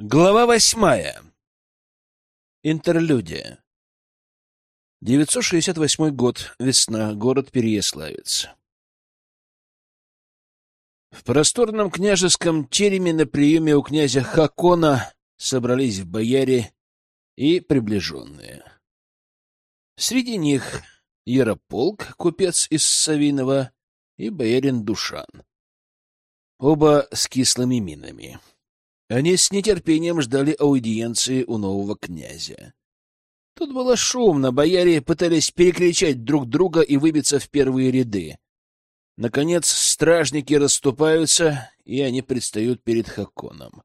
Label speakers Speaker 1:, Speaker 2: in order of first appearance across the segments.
Speaker 1: Глава восьмая. Интерлюдия. 968 год. Весна. Город Переяславец. В просторном княжеском тереме на приеме у князя Хакона собрались бояре и приближенные. Среди них Ярополк, купец из Савинова, и боярин Душан. Оба с кислыми минами. Они с нетерпением ждали аудиенции у нового князя. Тут было шумно, бояре пытались перекричать друг друга и выбиться в первые ряды. Наконец стражники расступаются, и они предстают перед Хаконом.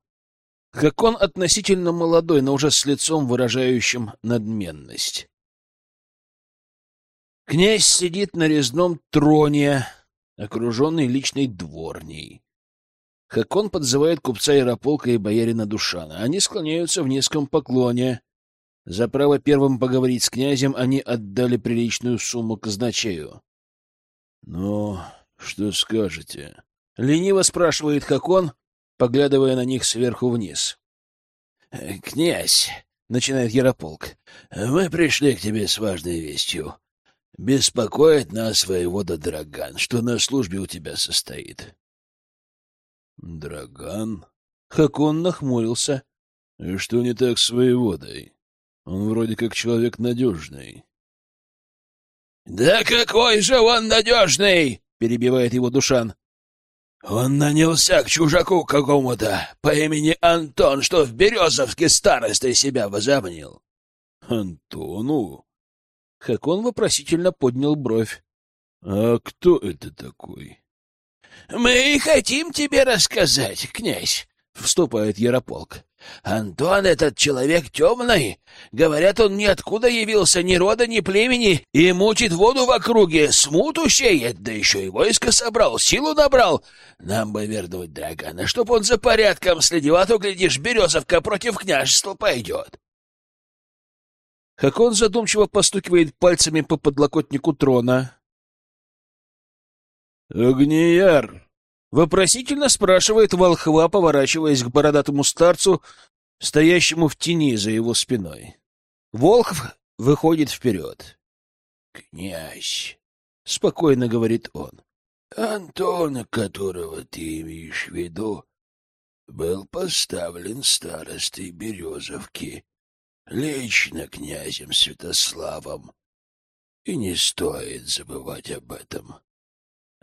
Speaker 1: Хакон относительно молодой, но уже с лицом, выражающим надменность. Князь сидит на резном троне, окруженный личной дворней. Хакон подзывает купца Ярополка и боярина Душана. Они склоняются в низком поклоне. За право первым поговорить с князем они отдали приличную сумму казначею. — Ну, что скажете? — лениво спрашивает Хакон, поглядывая на них сверху вниз. — Князь, — начинает Ярополк, — мы пришли к тебе с важной вестью. Беспокоит нас воевода Драган, что на службе у тебя состоит. Драган? Хакон нахмурился. И что не так с воеводой? Он вроде как человек надежный. Да какой же он надежный! перебивает его Душан. Он нанялся к чужаку какому-то по имени Антон, что в Березовске старостой себя возомнил. Антону? Хакон вопросительно поднял бровь. А кто это такой? Мы хотим тебе рассказать, князь, — вступает Ярополк. Антон этот человек темный. Говорят, он ниоткуда явился, ни рода, ни племени, и мучит воду в округе, смуту сеет, да еще и войско собрал, силу набрал. Нам бы вернуть Драгана, чтоб он за порядком следил, а то, глядишь, Березовка против княжества пойдет. Хакон задумчиво постукивает пальцами по подлокотнику трона. «Огнияр!» — вопросительно спрашивает волхва, поворачиваясь к бородатому старцу, стоящему в тени за его спиной. Волхв выходит вперед. «Князь!» — спокойно говорит он. «Антона, которого ты имеешь в виду, был поставлен старостой Березовки, лично князем Святославом, и не стоит забывать об этом.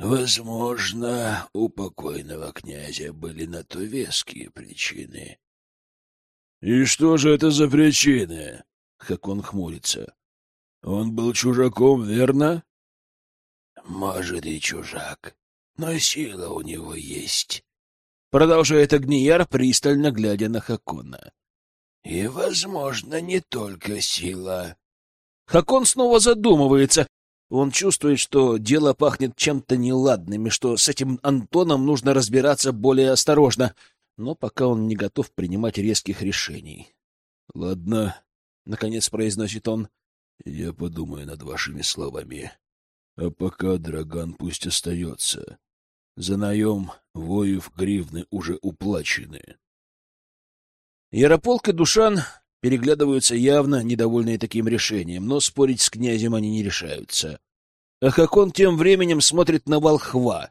Speaker 1: Возможно, у покойного князя были на то веские причины. — И что же это за причины? — как он хмурится. — Он был чужаком, верно? — Может, и чужак, но сила у него есть. Продолжает Огнияр, пристально глядя на Хакона. — И, возможно, не только сила. Хакон снова задумывается, он чувствует, что дело пахнет чем-то неладным, и что с этим Антоном нужно разбираться более осторожно, но пока он не готов принимать резких решений. — Ладно, — наконец произносит он, — я подумаю над вашими словами. А пока Драган пусть остается. За наем воев гривны уже уплачены. Ярополк и Душан переглядываются явно, недовольные таким решением, но спорить с князем они не решаются. А как он тем временем смотрит на волхва.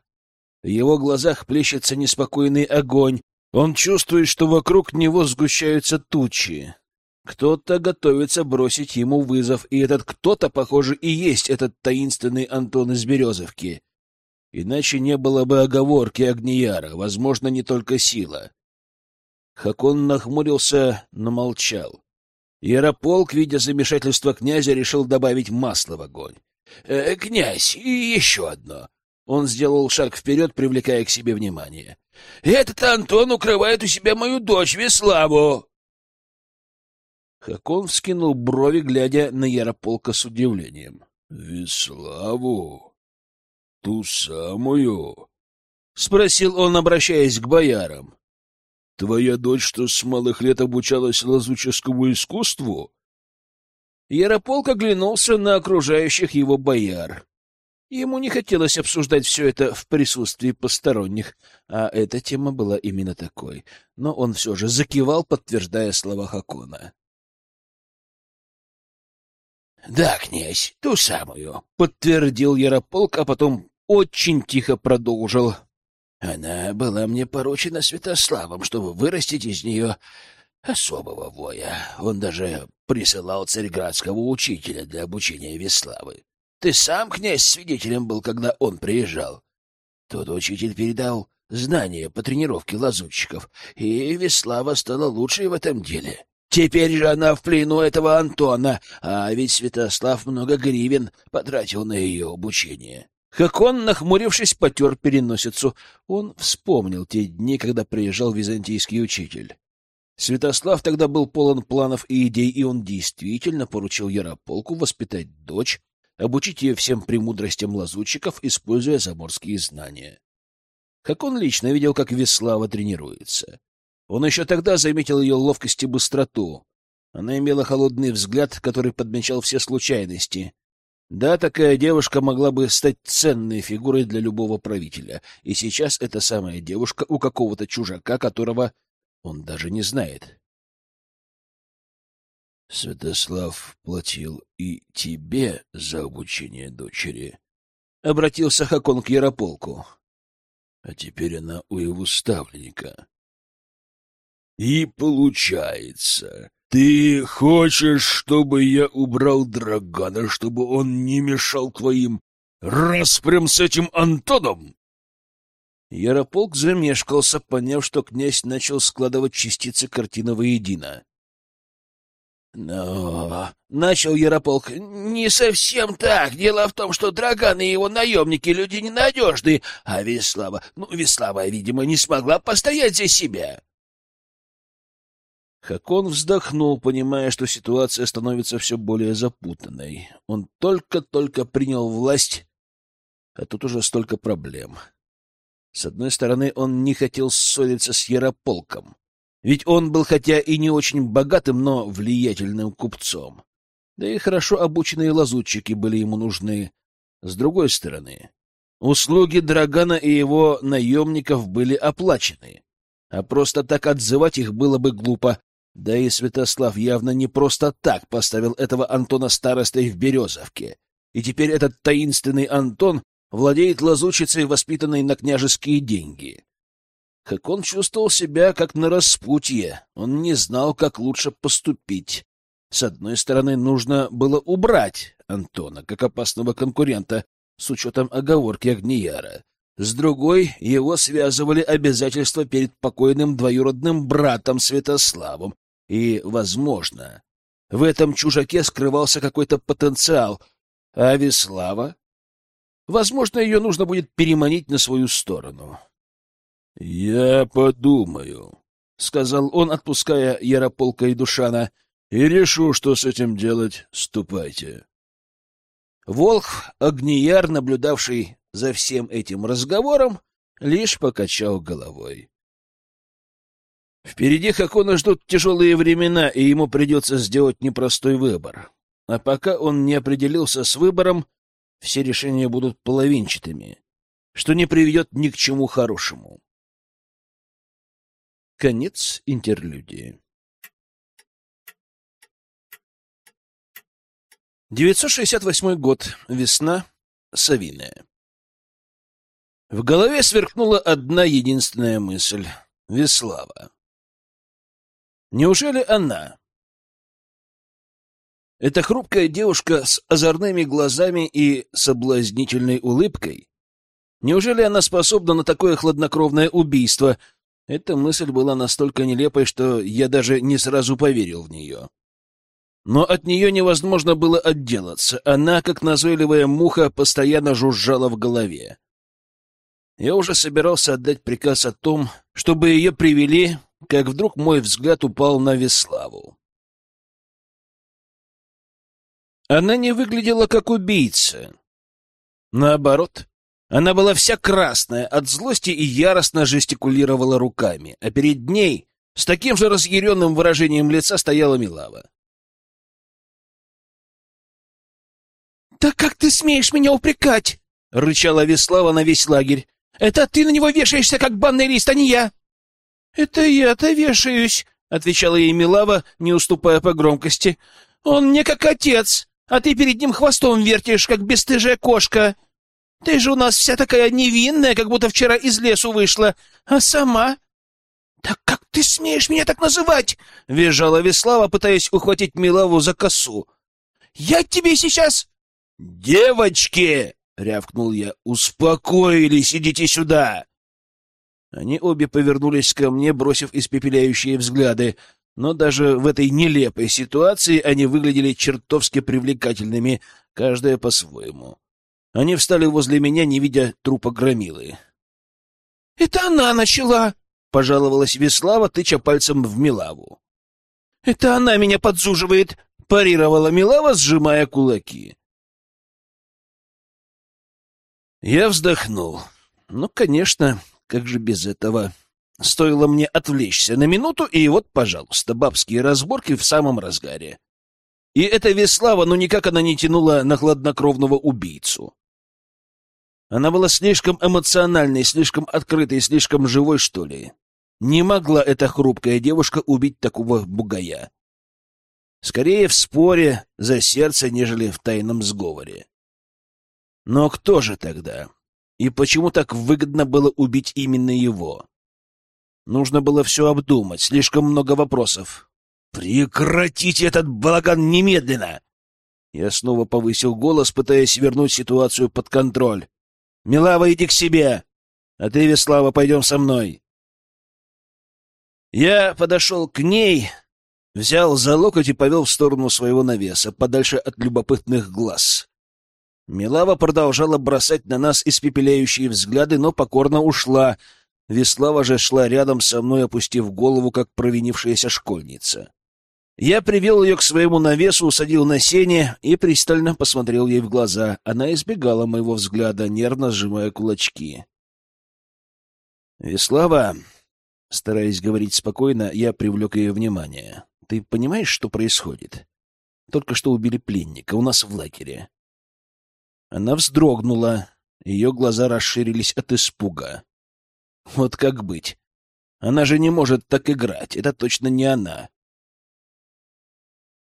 Speaker 1: В его глазах плещется неспокойный огонь. Он чувствует, что вокруг него сгущаются тучи. Кто-то готовится бросить ему вызов, и этот кто-то, похоже, и есть этот таинственный Антон из Березовки. Иначе не было бы оговорки Огнияра, возможно, не только сила. Хакон нахмурился, но молчал. Ярополк, видя замешательство князя, решил добавить масло в огонь. «Э, — Князь, и еще одно. Он сделал шаг вперед, привлекая к себе внимание. — Этот Антон укрывает у себя мою дочь Веславу. Хакон вскинул брови, глядя на Ярополка с удивлением. — Веславу? Ту самую? — спросил он, обращаясь к боярам. Твоя дочь, что с малых лет обучалась лазуческому искусству? Ярополк оглянулся на окружающих его бояр. Ему не хотелось обсуждать все это в присутствии посторонних, а эта тема была именно такой. Но он все же закивал, подтверждая слова Хакона. — Да, князь, ту самую, — подтвердил Ярополк, а потом очень тихо продолжил. — Она была мне поручена Святославом, чтобы вырастить из нее особого воя. Он даже присылал царьградского учителя для обучения Веславы. Ты сам, князь, свидетелем был, когда он приезжал. Тот учитель передал знания по тренировке лазутчиков, и Веслава стала лучшей в этом деле. Теперь же она в плену этого Антона, а ведь Святослав много гривен потратил на ее обучение. Как он, нахмурившись, потер переносицу. Он вспомнил те дни, когда приезжал византийский учитель. Святослав тогда был полон планов и идей, и он действительно поручил Ярополку воспитать дочь, обучить ее всем премудростям лазутчиков, используя заморские знания. Как он лично видел, как Веслава тренируется. Он еще тогда заметил ее ловкость и быстроту. Она имела холодный взгляд, который подмечал все случайности. Да, такая девушка могла бы стать ценной фигурой для любого правителя, и сейчас эта самая девушка у какого-то чужака, которого он даже не знает. Святослав платил и тебе за обучение дочери. Обратился Хакон к Ярополку. А теперь она у его ставленника. И получается, ты хочешь, чтобы я убрал Драгана, чтобы он не мешал твоим распрям с этим Антоном? Ярополк замешкался, поняв, что князь начал складывать частицы картины воедино. Но... Начал Ярополк. Не совсем так. Дело в том, что Драган и его наемники люди ненадежные, а Веслава... Ну, Веслава, видимо, не смогла постоять за себя. Хакон вздохнул, понимая, что ситуация становится все более запутанной. Он только-только принял власть, а тут уже столько проблем. С одной стороны, он не хотел ссориться с Ярополком. Ведь он был хотя и не очень богатым, но влиятельным купцом. Да и хорошо обученные лазутчики были ему нужны. С другой стороны, услуги Драгана и его наемников были оплачены, а просто так отзывать их было бы глупо. Да и Святослав явно не просто так поставил этого Антона старостой в Березовке. И теперь этот таинственный Антон владеет лазучицей, воспитанной на княжеские деньги как он чувствовал себя как на распутье. Он не знал, как лучше поступить. С одной стороны, нужно было убрать Антона как опасного конкурента с учетом оговорки Агнияра. С другой, его связывали обязательства перед покойным двоюродным братом Святославом. И, возможно, в этом чужаке скрывался какой-то потенциал. А Веслава? Возможно, ее нужно будет переманить на свою сторону. — Я подумаю, — сказал он, отпуская Ярополка и Душана, — и решу, что с этим делать. Ступайте. Волх, огнияр, наблюдавший за всем этим разговором, лишь покачал головой. Впереди Хакона ждут тяжелые времена, и ему придется сделать непростой выбор. А пока он не определился с выбором, все решения будут половинчатыми, что не приведет ни к чему хорошему. Конец интерлюдии. 968 год. Весна. Савиная. В голове сверкнула одна единственная мысль — Веслава. Неужели она? Эта хрупкая девушка с озорными глазами и соблазнительной улыбкой? Неужели она способна на такое хладнокровное убийство — эта мысль была настолько нелепой, что я даже не сразу поверил в нее. Но от нее невозможно было отделаться. Она, как назойливая муха, постоянно жужжала в голове. Я уже собирался отдать приказ о том, чтобы ее привели, как вдруг мой взгляд упал на Веславу. Она не выглядела как убийца. Наоборот, она была вся красная от злости и яростно жестикулировала руками, а перед ней с таким же разъяренным выражением лица стояла Милава. «Да как ты смеешь меня упрекать?»
Speaker 2: — рычала Веслава на весь лагерь. «Это ты на него вешаешься, как банный лист, а не я!» «Это я-то вешаюсь», — отвечала ей Милава, не уступая по громкости. «Он мне как отец, а ты перед ним хвостом вертишь, как бесстыжая кошка. Ты же у нас вся такая невинная, как будто вчера из лесу вышла, а сама...» «Так как ты смеешь меня так называть?» — визжала Веслава, пытаясь ухватить Милаву за косу. «Я тебе сейчас...»
Speaker 1: «Девочки!» — рявкнул я. «Успокоились, идите сюда!» Они обе повернулись ко мне, бросив испепеляющие взгляды, но даже в этой нелепой ситуации они выглядели чертовски привлекательными, каждая по-своему. Они встали возле меня, не видя трупа громилы.
Speaker 2: — Это она начала!
Speaker 1: — пожаловалась Веслава, тыча пальцем в Милаву.
Speaker 2: — Это она меня подзуживает! — парировала Милава, сжимая кулаки.
Speaker 1: Я вздохнул. Ну, конечно, как же без этого? Стоило мне отвлечься на минуту, и вот, пожалуйста, бабские разборки в самом разгаре. И эта Веслава, ну никак она не тянула на хладнокровного убийцу. Она была слишком эмоциональной, слишком открытой, слишком живой, что ли. Не могла эта хрупкая девушка убить такого бугая. Скорее в споре за сердце, нежели в тайном сговоре. Но кто же тогда? И почему так выгодно было убить именно его? Нужно было все обдумать, слишком много вопросов. «Прекратите этот балаган немедленно!» Я снова повысил голос, пытаясь вернуть ситуацию под контроль. «Милава, иди к себе! А ты, Веслава, пойдем со мной!» Я подошел к ней, взял за локоть и повел в сторону своего навеса, подальше от любопытных глаз. Милава продолжала бросать на нас испепеляющие взгляды, но покорно ушла. Веслава же шла рядом со мной, опустив голову, как провинившаяся школьница. Я привел ее к своему навесу, усадил на сене и пристально посмотрел ей в глаза. Она избегала моего взгляда, нервно сжимая кулачки. «Веслава», стараясь говорить спокойно, я привлек ее внимание. «Ты понимаешь, что происходит? Только что убили пленника у нас в лагере. Она вздрогнула, ее глаза расширились от испуга. Вот как быть? Она же не может так играть, это точно не она.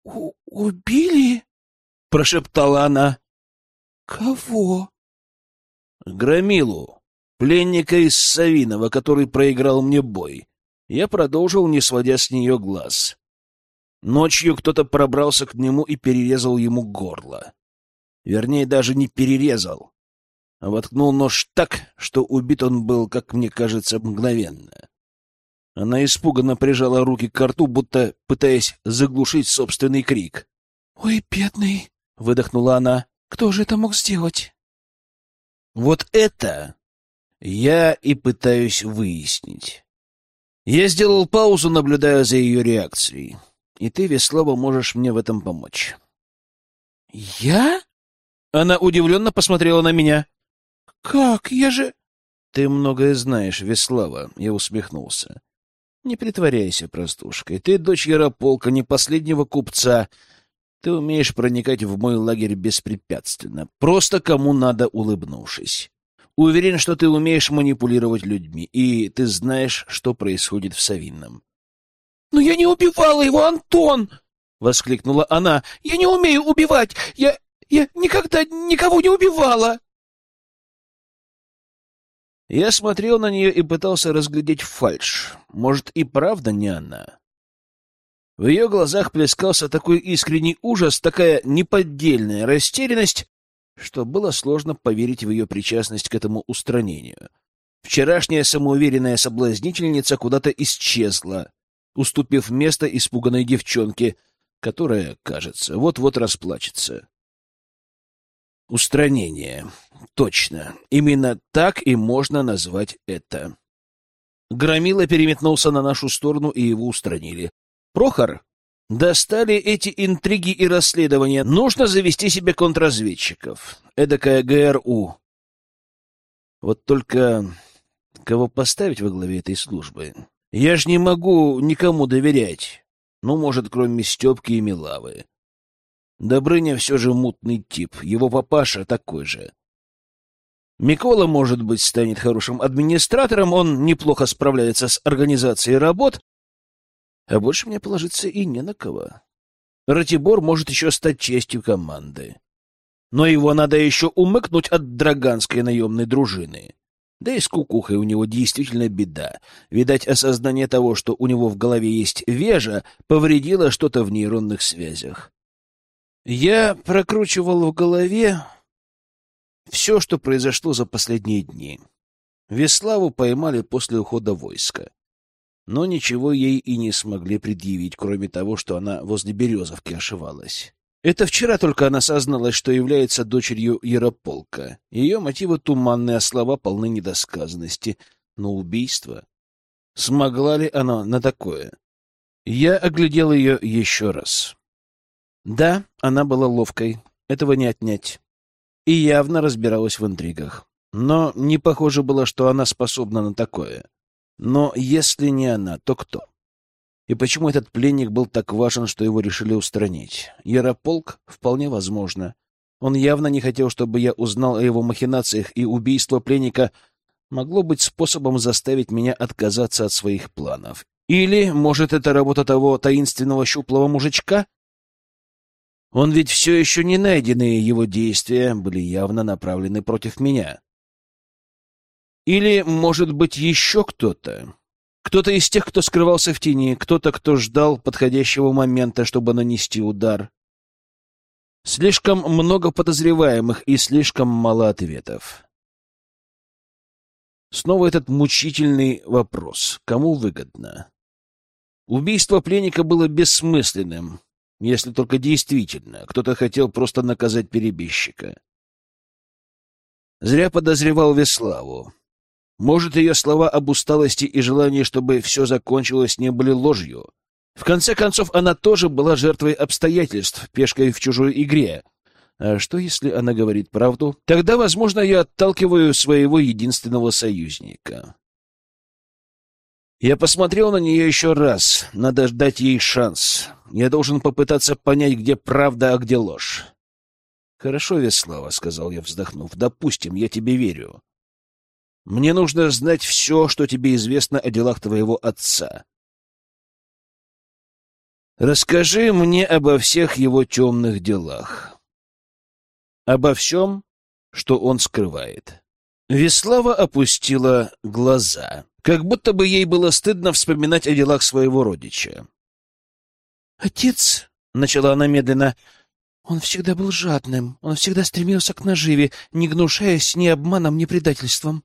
Speaker 2: У «Убили?» — прошептала она. «Кого?»
Speaker 1: «Громилу, пленника из Савинова, который проиграл мне бой». Я продолжил, не сводя с нее глаз. Ночью кто-то пробрался к нему и перерезал ему горло. Вернее, даже не перерезал, а воткнул нож так, что убит он был, как мне кажется, мгновенно. Она испуганно прижала руки к рту, будто пытаясь заглушить собственный крик.
Speaker 2: «Ой, бедный!» — выдохнула она. «Кто же это мог сделать?»
Speaker 1: «Вот это я и пытаюсь выяснить». Я сделал паузу, наблюдая за ее реакцией. И ты, Веслова, можешь мне в этом помочь.
Speaker 2: «Я?»
Speaker 1: Она удивленно посмотрела на меня.
Speaker 2: «Как? Я же...»
Speaker 1: «Ты многое знаешь, Веслава», — я усмехнулся. «Не притворяйся простушкой. Ты дочь Ярополка, не последнего купца. Ты умеешь проникать в мой лагерь беспрепятственно, просто кому надо улыбнувшись. Уверен, что ты умеешь манипулировать людьми, и ты знаешь, что происходит в Савинном».
Speaker 2: «Но я не убивала его, Антон!» — воскликнула она. «Я не умею убивать! Я... Я никогда никого не убивала!»
Speaker 1: Я смотрел на нее и пытался разглядеть фальшь. Может, и правда не она? В ее глазах плескался такой искренний ужас, такая неподдельная растерянность, что было сложно поверить в ее причастность к этому устранению. Вчерашняя самоуверенная соблазнительница куда-то исчезла, уступив место испуганной девчонке, которая, кажется, вот-вот расплачется. Устранение. Точно. Именно так и можно назвать это. Громила переметнулся на нашу сторону, и его устранили. Прохор, достали эти интриги и расследования. Нужно завести себе контрразведчиков. Эдакая ГРУ. Вот только кого поставить во главе этой службы? Я ж не могу никому доверять. Ну, может, кроме Степки и Милавы. Добрыня все же мутный тип, его папаша такой же.
Speaker 2: Микола, может быть, станет хорошим администратором, он неплохо справляется с организацией работ, а больше мне положиться и не на кого. Ратибор может еще стать честью команды. Но его надо еще умыкнуть от драганской наемной дружины. Да и с кукухой у него действительно беда. Видать, осознание того, что у него в голове есть вежа, повредило что-то в нейронных связях. Я прокручивал в голове все, что произошло за последние дни. Веславу поймали после ухода войска. Но ничего ей и не смогли предъявить, кроме того, что она возле Березовки ошивалась. Это вчера только она созналась, что является дочерью Ярополка. Ее мотивы туманные, а слова полны недосказанности. Но убийство... Смогла ли она на такое? Я оглядел ее еще раз. Да, она была ловкой, этого не отнять и явно разбиралась в интригах. Но не похоже было, что она способна на такое. Но если не она, то кто? И почему этот пленник был так важен, что его решили устранить? Ярополк? Вполне возможно. Он явно не хотел, чтобы я узнал о его махинациях, и убийство пленника могло быть способом заставить меня отказаться от своих планов. Или, может, это работа того таинственного щуплого мужичка, он ведь все еще не найденные его действия были явно направлены против меня. Или, может быть, еще кто-то? Кто-то из тех, кто скрывался в тени, кто-то, кто ждал подходящего момента, чтобы нанести удар. Слишком много подозреваемых и слишком мало ответов. Снова этот мучительный вопрос. Кому выгодно? Убийство пленника было бессмысленным если только действительно кто-то хотел просто наказать перебежчика. Зря подозревал Веславу. Может, ее слова об усталости и желании, чтобы все закончилось, не были ложью. В конце концов, она тоже была жертвой обстоятельств, пешкой в чужой игре. А что, если она говорит правду? Тогда, возможно, я отталкиваю своего единственного союзника. Я посмотрел на нее еще раз. Надо ждать ей шанс. Я должен попытаться понять, где правда, а где ложь. «Хорошо, Веслава», — сказал я, вздохнув. «Допустим, я тебе верю. Мне нужно знать все, что тебе известно о делах твоего отца. Расскажи мне обо всех его темных делах. Обо всем, что он скрывает». Веслава опустила глаза как будто бы ей было стыдно вспоминать о делах своего родича. «Отец», — начала она медленно, — «он всегда был жадным, он всегда стремился к наживе, не гнушаясь ни обманом, ни предательством».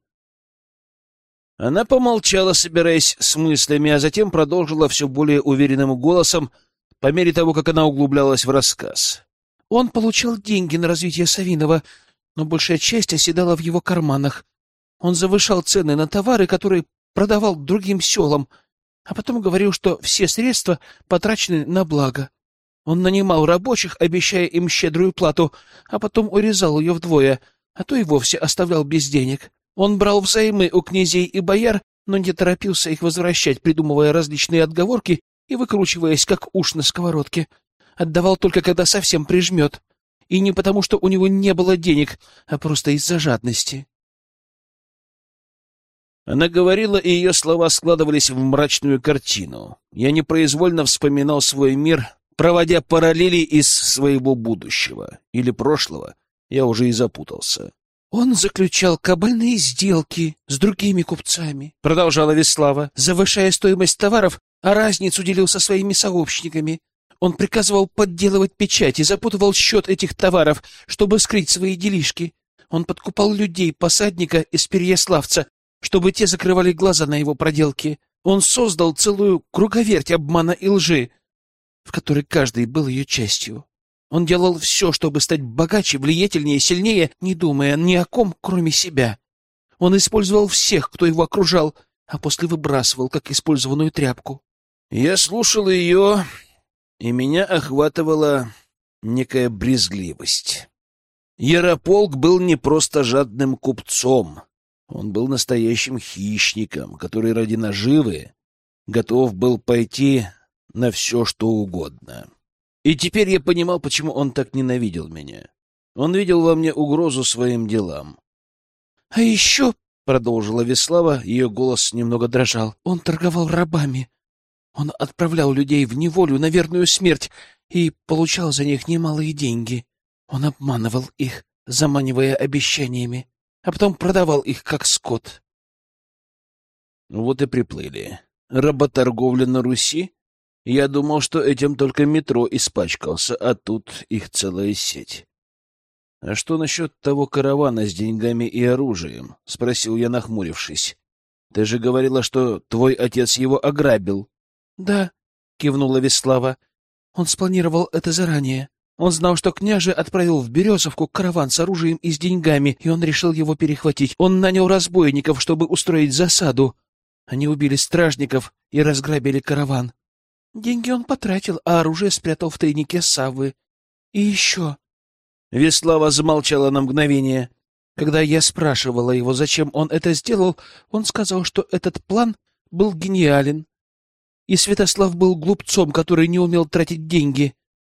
Speaker 2: Она помолчала, собираясь с мыслями, а затем продолжила все более уверенным голосом, по мере того, как она углублялась в рассказ. Он получал деньги на развитие Савинова, но большая часть оседала в его карманах. Он завышал цены на товары, которые продавал другим селам, а потом говорил, что все средства потрачены на благо. Он нанимал рабочих, обещая им щедрую плату, а потом урезал ее вдвое, а то и вовсе оставлял без денег. Он брал взаймы у князей и бояр, но не торопился их возвращать, придумывая различные отговорки и выкручиваясь, как уж на сковородке. Отдавал только, когда совсем прижмет. И не потому, что у него не было денег, а просто из-за жадности. Она говорила, и ее слова складывались в мрачную картину. Я непроизвольно вспоминал свой мир, проводя параллели из своего будущего или прошлого. Я уже и запутался. «Он заключал кабальные сделки с другими купцами», — продолжала Веслава, завышая стоимость товаров, а разницу делил со своими сообщниками. Он приказывал подделывать печать и запутывал счет этих товаров, чтобы скрыть свои делишки. Он подкупал людей, посадника из Переяславца, чтобы те закрывали глаза на его проделки. Он создал целую круговерть обмана и лжи, в которой каждый был ее частью. Он делал все, чтобы стать богаче, влиятельнее, сильнее, не думая ни о ком, кроме себя. Он использовал всех, кто его окружал, а после выбрасывал, как использованную тряпку. Я слушал ее, и меня охватывала некая брезгливость. Ярополк был не просто жадным купцом, он был настоящим хищником, который ради наживы готов был пойти на все, что угодно. И теперь я понимал, почему он так ненавидел меня. Он видел во мне угрозу своим делам. А еще, — продолжила Веслава, ее голос немного дрожал, — он торговал рабами. Он отправлял людей в неволю на верную смерть и получал за них немалые деньги. Он обманывал их, заманивая обещаниями, а потом продавал их как скот.
Speaker 1: Вот и приплыли. Работорговля на Руси? Я думал, что этим только метро испачкался, а тут их целая сеть. — А что насчет того каравана с деньгами и оружием? — спросил я, нахмурившись. — Ты же говорила, что твой отец его ограбил.
Speaker 2: — Да, — кивнула Веслава. — Он спланировал это заранее. Он знал, что княже отправил в Березовку караван с оружием и с деньгами, и он решил его перехватить. Он нанял разбойников, чтобы устроить засаду. Они убили стражников и разграбили караван. Деньги он потратил, а оружие спрятал в тайнике Саввы. И еще... Веслава замолчала на мгновение. Когда я спрашивала его, зачем он это сделал, он сказал, что этот план был гениален. И Святослав был глупцом, который не умел тратить деньги.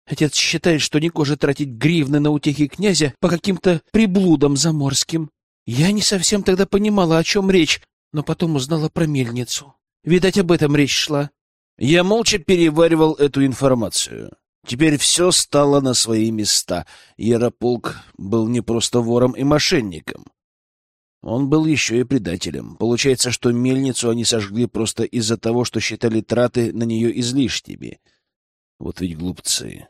Speaker 2: Отец считает, что негоже тратить гривны на утехи князя по каким-то приблудам заморским. Я не совсем тогда понимала, о чем речь, но потом узнала про мельницу. Видать, об этом речь шла.
Speaker 1: Я молча переваривал эту информацию. Теперь все стало на свои места. Ярополк был не просто вором и мошенником. Он был еще и предателем. Получается, что мельницу они сожгли просто из-за того, что считали траты на нее излишними. Вот ведь глупцы.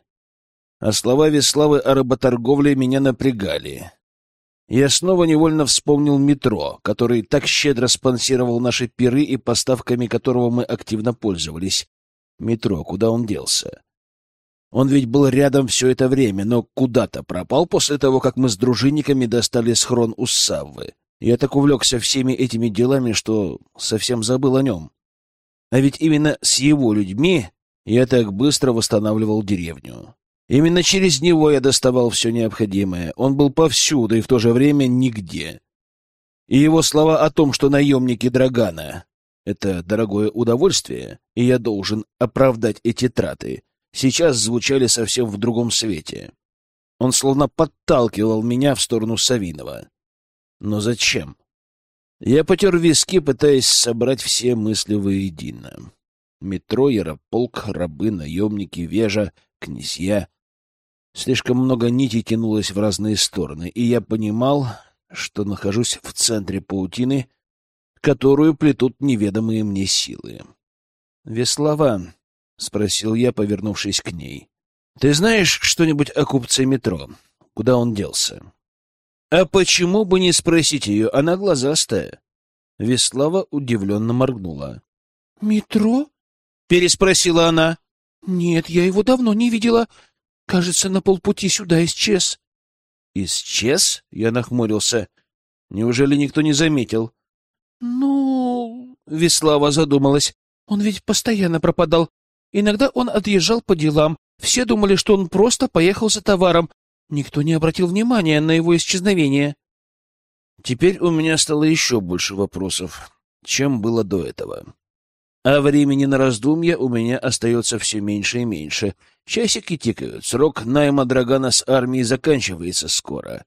Speaker 1: А слова Веславы о работорговле меня напрягали. Я снова невольно вспомнил метро, который так щедро спонсировал наши пиры и поставками которого мы активно пользовались. Метро, куда он делся? Он ведь был рядом все это время, но куда-то пропал после того, как мы с дружинниками достали схрон у Саввы. Я так увлекся всеми этими делами, что совсем забыл о нем. А ведь именно с его людьми я так быстро восстанавливал деревню. Именно через него я доставал все необходимое. Он был повсюду и в то же время нигде. И его слова о том, что наемники Драгана — это дорогое удовольствие, и я должен оправдать эти траты, сейчас звучали совсем в другом свете. Он словно подталкивал меня в сторону Савинова. Но зачем? Я потер виски, пытаясь собрать все мысли воедино. Метро, Ярополк, рабы, наемники, вежа, князья. Слишком много нитей тянулось в разные стороны, и я понимал, что нахожусь в центре паутины, которую плетут неведомые мне силы. «Веслова», — спросил я, повернувшись к ней, — «ты знаешь что-нибудь о купце метро? Куда он делся?» «А почему бы не спросить ее? Она глазастая». Веслава удивленно моргнула. «Метро?» — переспросила она. «Нет, я его давно не видела. Кажется, на полпути сюда исчез. Исчез? Я нахмурился. Неужели никто не заметил? Ну, Веслава задумалась. Он ведь постоянно пропадал. Иногда он отъезжал по делам. Все думали, что он просто поехал за товаром. Никто не обратил внимания на его исчезновение. Теперь у меня стало еще больше вопросов, чем было до этого. А времени на раздумья у меня остается все меньше и меньше. Часики тикают, срок найма Драгана с армией заканчивается скоро.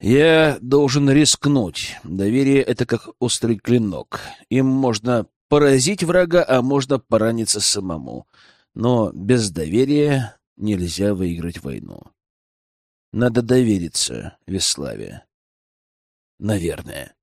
Speaker 1: Я должен рискнуть. Доверие — это как острый клинок. Им можно поразить врага, а можно пораниться самому. Но без доверия нельзя выиграть войну. Надо довериться Веславе. Наверное.